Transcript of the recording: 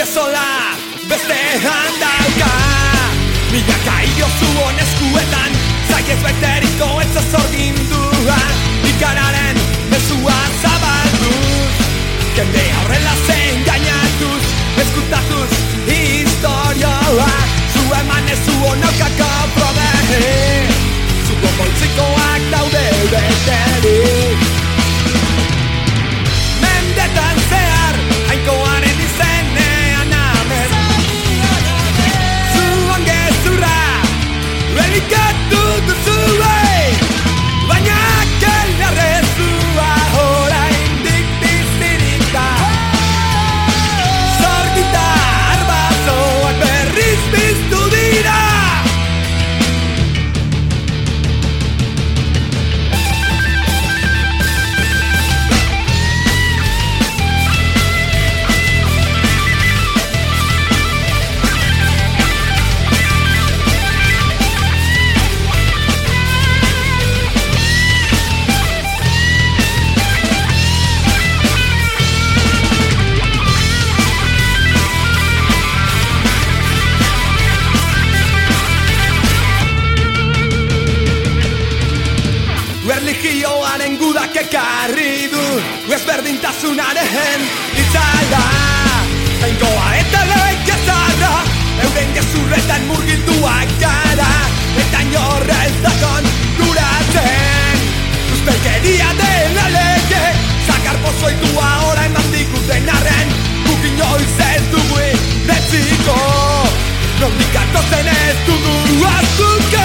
bezola Beste handauka Milaka hilo zuon eskuetan Zaiez baiteriko ez azorgindua Ikararen mesua zabalduz Kende horrela zen gainatuz. Eskutatuz historioa Zu eman ez zuon aukako prode Zuko poltsikoak daude bete. Gudak ekarri du. Ezberdintasunaren itzala Zaingoa eta lehik ezarra. Euren gezurretan murgilduak gara. Eta inorra ez dakon duratzen Ustelkeria dela lege Zakar pozoitua ora eman diguten arren. Guk inoiz ez dugu iretziko. Nondik atozen ez dugu azuke